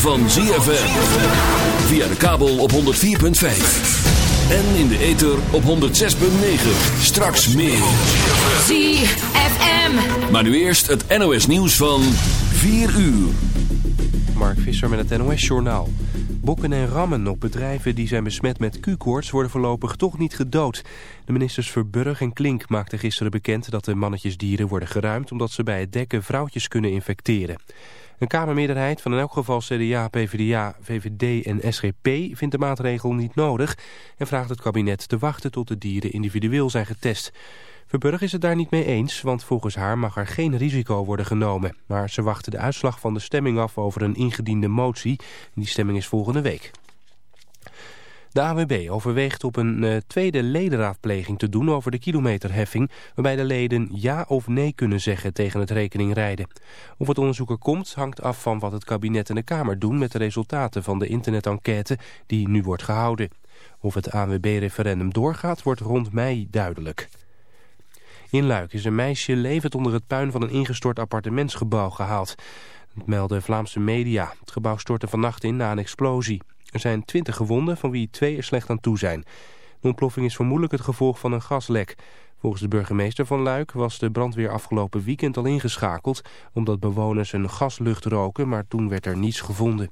van ZFM. Via de kabel op 104.5. En in de ether op 106.9. Straks meer. ZFM. Maar nu eerst het NOS nieuws van 4 uur. Mark Visser met het NOS Journaal. Bokken en rammen op bedrijven die zijn besmet met Q-koorts worden voorlopig toch niet gedood. De ministers Verburg en Klink maakten gisteren bekend dat de mannetjesdieren worden geruimd... omdat ze bij het dekken vrouwtjes kunnen infecteren. Een Kamermeerderheid van in elk geval CDA, PvdA, VVD en SGP vindt de maatregel niet nodig... en vraagt het kabinet te wachten tot de dieren individueel zijn getest... Verburg is het daar niet mee eens, want volgens haar mag er geen risico worden genomen. Maar ze wachten de uitslag van de stemming af over een ingediende motie. Die stemming is volgende week. De AWB overweegt op een uh, tweede ledenraadpleging te doen over de kilometerheffing... waarbij de leden ja of nee kunnen zeggen tegen het rekeningrijden. Of het onderzoek er komt hangt af van wat het kabinet en de Kamer doen... met de resultaten van de internetenquête die nu wordt gehouden. Of het AWB-referendum doorgaat wordt rond mei duidelijk. In Luik is een meisje levend onder het puin van een ingestort appartementsgebouw gehaald. Dat melden Vlaamse media. Het gebouw stortte vannacht in na een explosie. Er zijn twintig gewonden, van wie twee er slecht aan toe zijn. De ontploffing is vermoedelijk het gevolg van een gaslek. Volgens de burgemeester van Luik was de brandweer afgelopen weekend al ingeschakeld... omdat bewoners een gaslucht roken, maar toen werd er niets gevonden.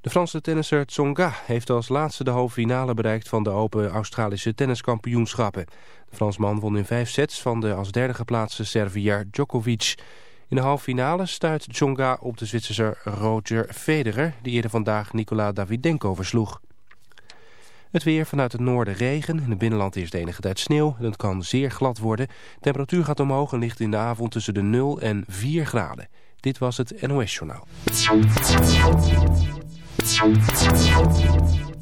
De Franse tennisser Tsonga heeft als laatste de halve finale bereikt van de Open Australische tenniskampioenschappen. De Fransman won in vijf sets van de als derde geplaatste Servier Djokovic. In de halve finale stuit Tsonga op de Zwitserse Roger Federer, die eerder vandaag Nikola Davidenko versloeg. Het weer vanuit het noorden regen. In het binnenland is de enige tijd sneeuw. Het kan zeer glad worden. De temperatuur gaat omhoog en ligt in de avond tussen de 0 en 4 graden. Dit was het NOS Journaal.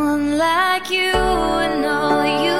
Someone like you and all you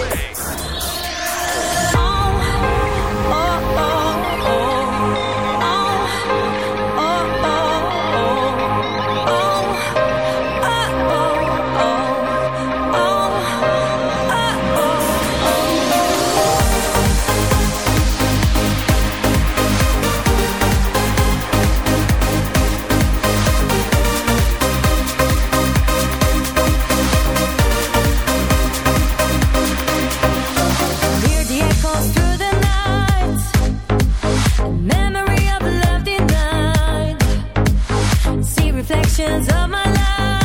sections of my life.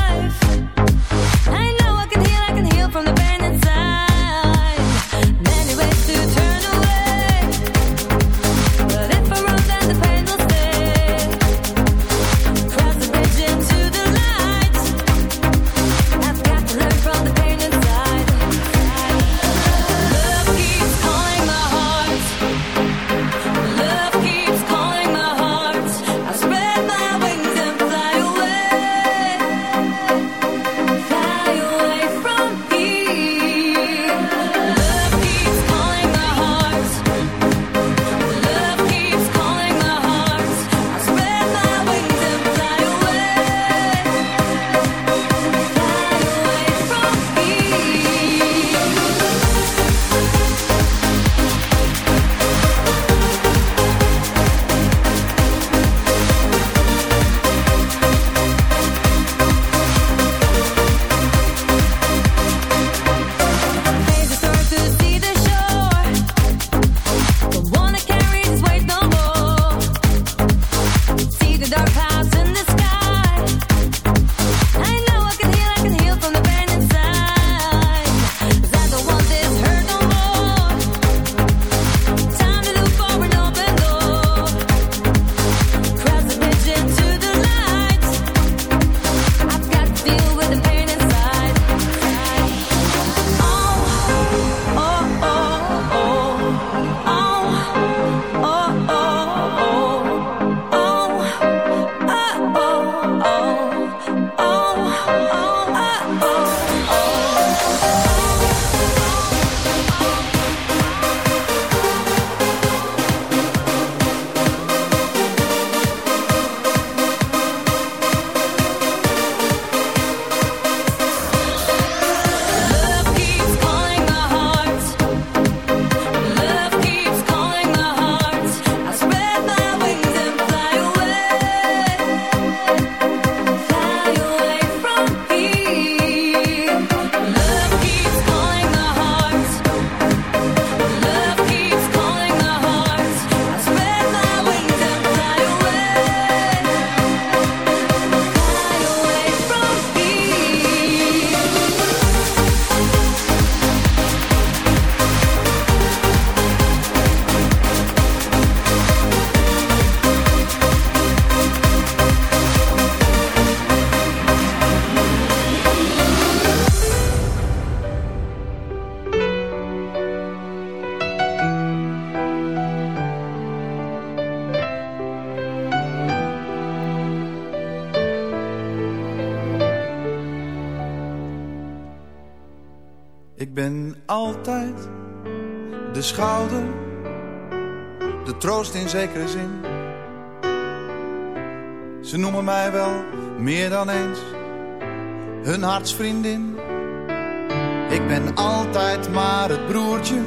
Ik ben altijd maar het broertje,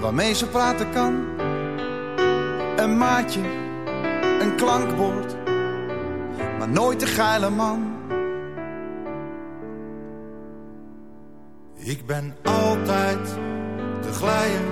waarmee ze praten kan. Een maatje, een klankwoord, maar nooit de geile man. Ik ben altijd de glijen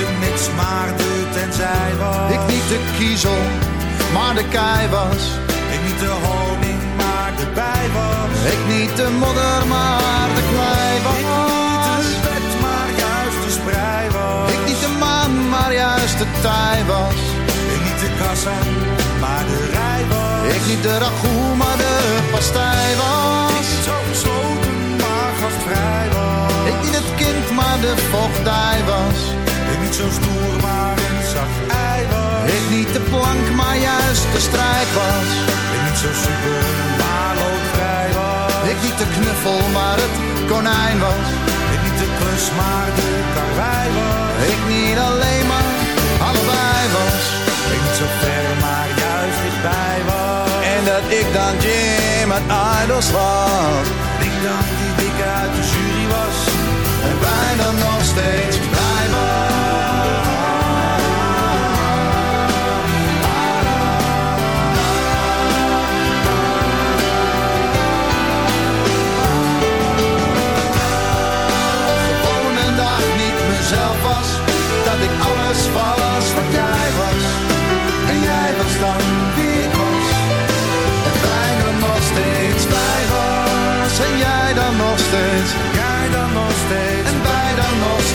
Ik niet de mits, maar de tenzij was. Ik niet de kiezel, maar de kei was. Ik niet de honing, maar de bij was. Ik niet de modder, maar de klei was. Ik niet de vet, maar juist de sprei was. Ik niet de maan, maar juist de tij was. Ik niet de kassa, maar de rij was. Ik niet de ragout, maar de pastij was. Ik niet zo gesloten, maar gastvrij was. Ik niet het kind, maar de voogdij was. Ik niet zo stoer, maar een zacht ei was. Ik niet de plank, maar juist de strijd was. Ik niet zo super, maar loodvrij was. Ik niet de knuffel, maar het konijn was. Ik niet de klus, maar de karwei was. Ik niet alleen, maar allebei was. Ik niet zo ver, maar juist dichtbij was. En dat ik dan Jim uit Idols was. Ik dan die dikke uit de jury was. En bijna nog steeds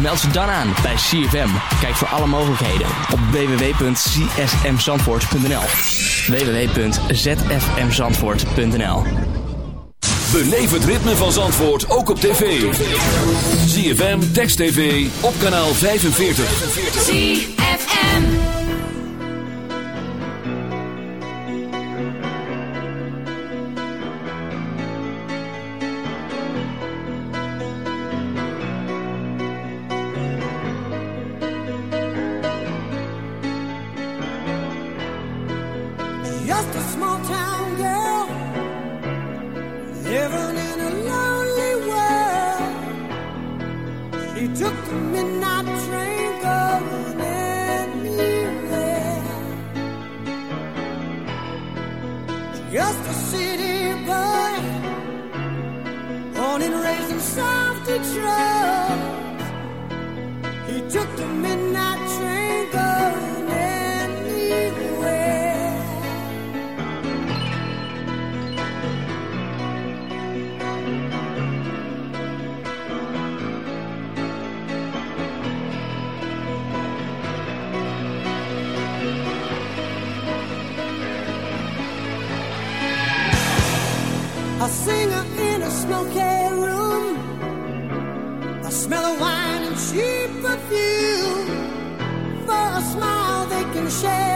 Meld je dan aan bij CFM. Kijk voor alle mogelijkheden op www.csmzandvoort.nl www.zfmzandvoort.nl Beleef het ritme van Zandvoort ook op tv. ZFM, Text TV, op kanaal 45. of the truth. He took the midnight. Share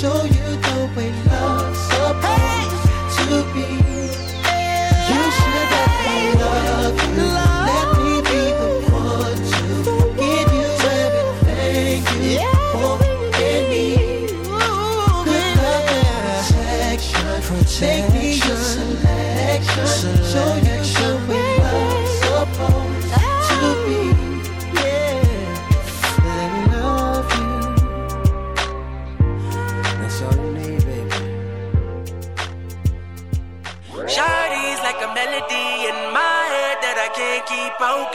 Show you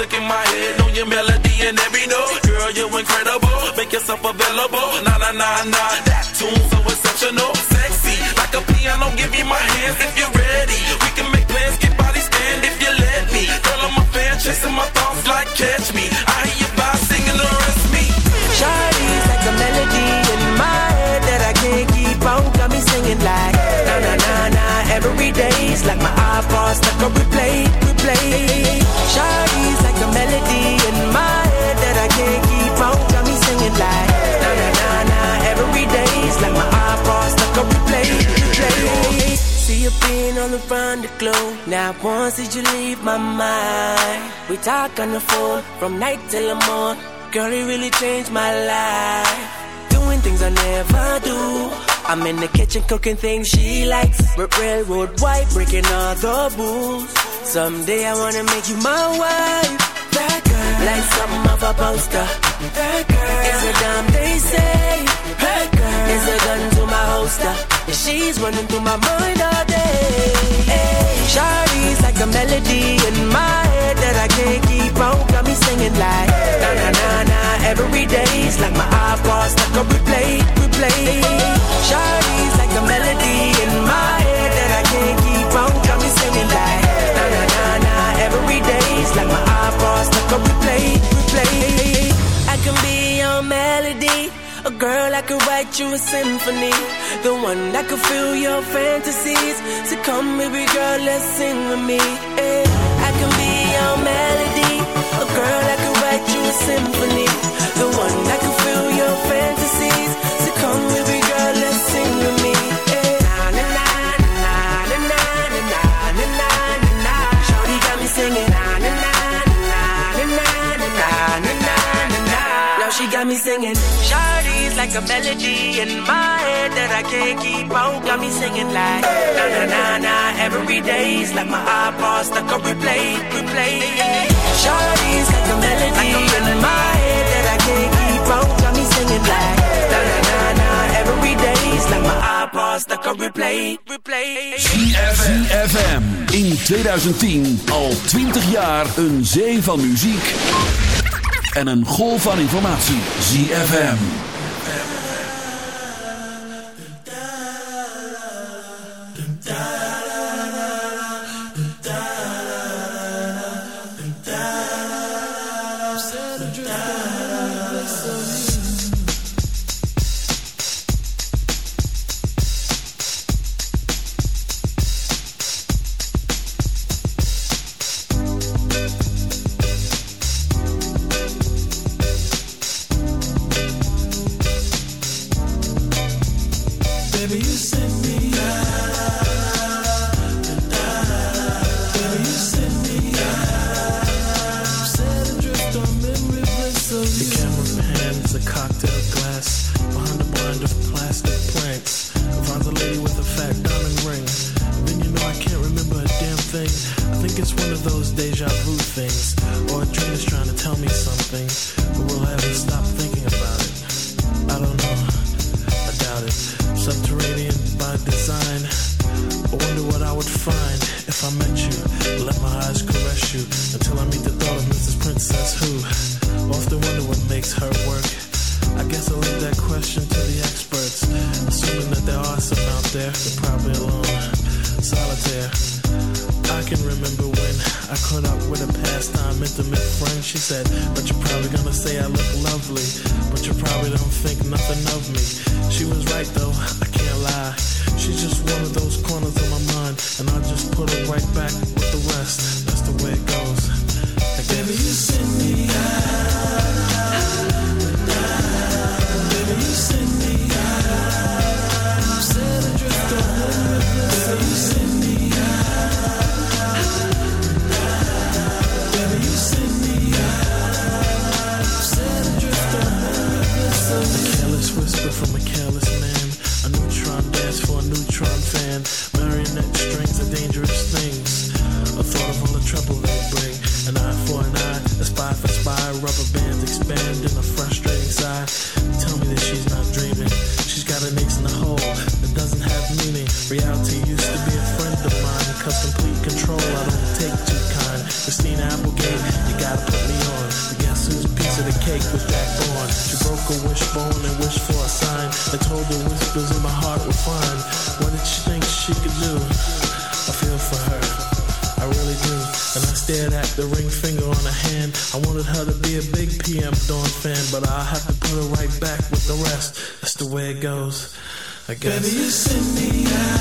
Music in my head, know your melody and every note. Girl, you're incredible, make yourself available. Nah, nah, nah, nah, that tune so exceptional, sexy, like a piano. Give me my hands if you're ready. We can make plans, get body stand if you let me. Girl, I'm a fan, chasing my thoughts like catch me. I hear you by singing the rest me. Shawty's like a melody in my head that I can't keep out. Got me singing like na na na na every day's like my iPod stuck on replay, replay. Shawty's all around the globe. Now once did you leave my mind? We talk on the phone from night till the morning. Girl, it really changed my life. Doing things I never do. I'm in the kitchen cooking things she likes. R- railroad white, breaking all the rules. Someday I wanna make you my wife. That girl, like something of a poster. That girl is a damn they say. That is a gun to my holster. She's running through my mind all day. Hey, Shawty's like a melody in my head that I can't keep out. Got me singing like na na na na day's like my iPod stuck on replay, replay. Shawty's like a melody in my head that I can't keep out. Got me singing like na na na na day's like my iPod stuck on replay, replay. I can be your melody. A girl that could write you a symphony. The one that could fill your fantasies. So come, baby girl, let's sing with me. eh. I can be your melody. A girl that could write you a symphony. The one that could fill your fantasies. So come, baby girl, let's sing with me. eh. Na na na na na na na na na na na. Shawty got me singing. Na na na na na na na na na na. Now she got me singing. Shawty's like a melody in my head that I can't keep out. Got me singing like na na na na every day's like my iPod stuck on replay, replay. Shawty's like a melody in my head that I can't keep out. Got me singing like na na na na every day's like my iPod stuck on replay, replay. ZFM. In 2010 al 20 jaar een zee van muziek en een golf van informatie. ZFM. It goes. I guess. Baby, you send me out.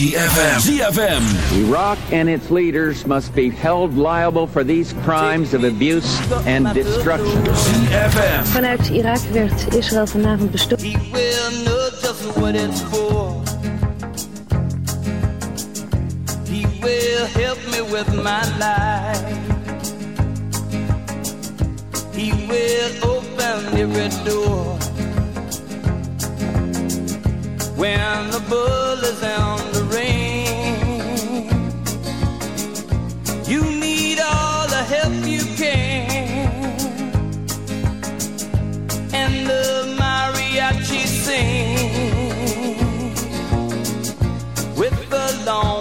ZFM. ZFM. Iraq and its leaders must be held liable for these crimes of abuse and destruction. ZFM. Vanuit Irak werd Israël vanavond bestoken. will know just what it's for. He will help me with my life. He will open every door. When the bull is on the rain, you need all the help you can. And the mariachi sing with the lonely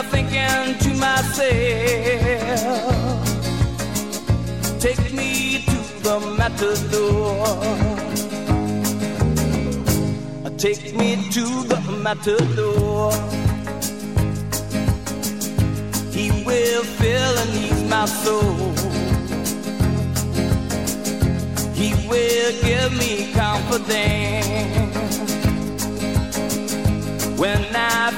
Thinking to myself, take me to the matador. Take me to the matador. He will fill and ease my soul. He will give me confidence when I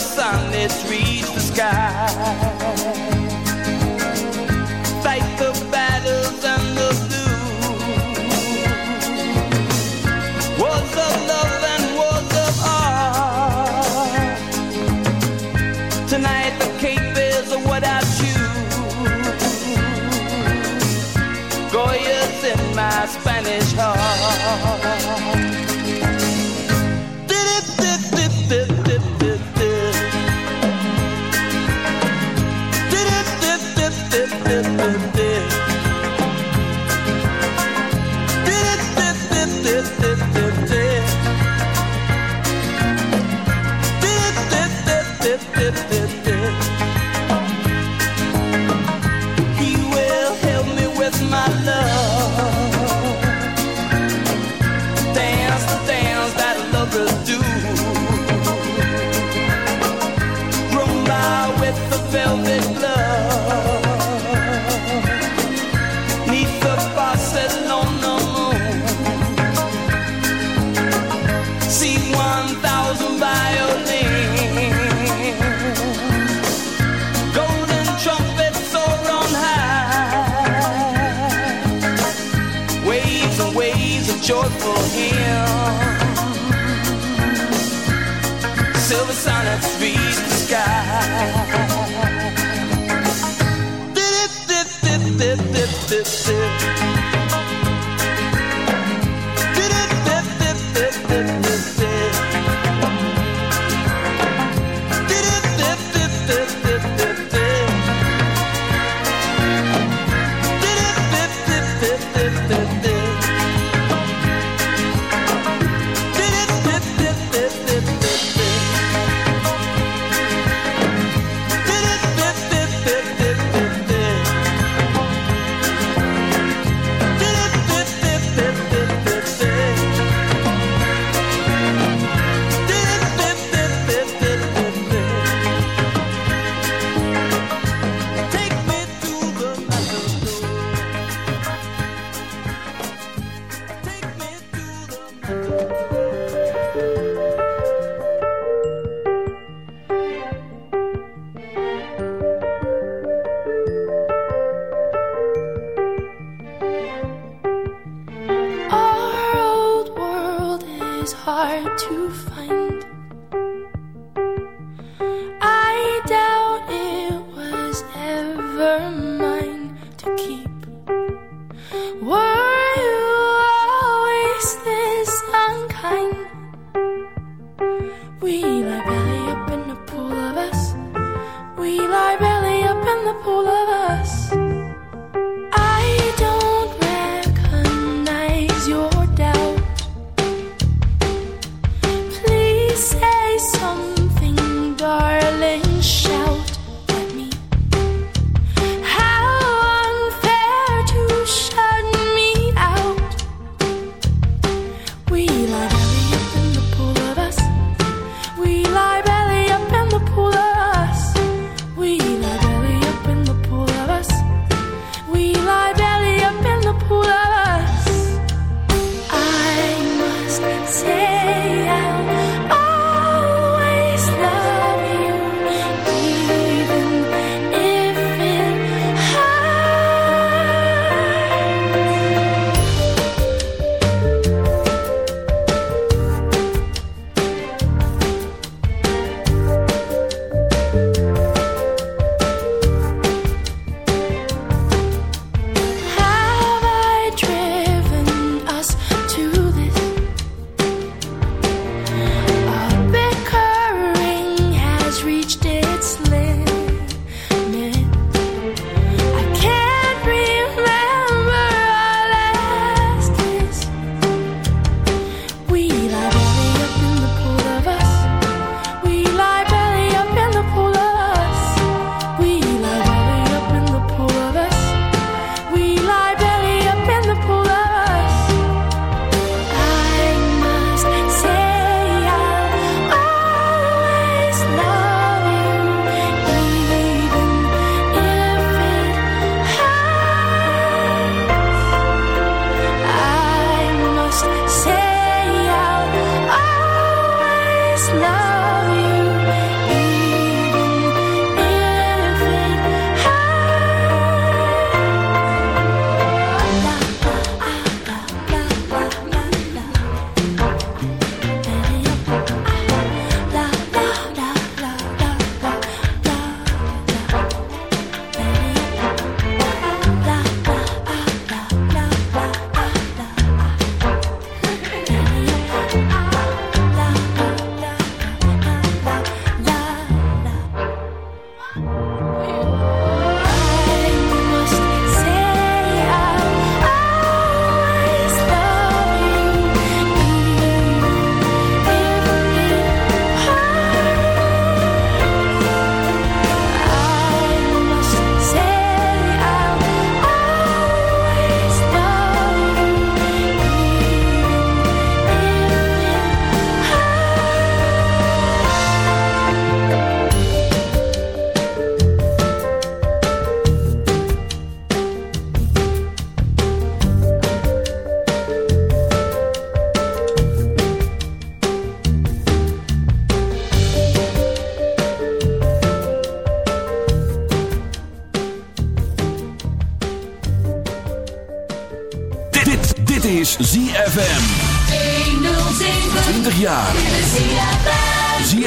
Sunlit is. It's a joyful hymn. Silver sonnets reach the sky. Dip, dip, dip,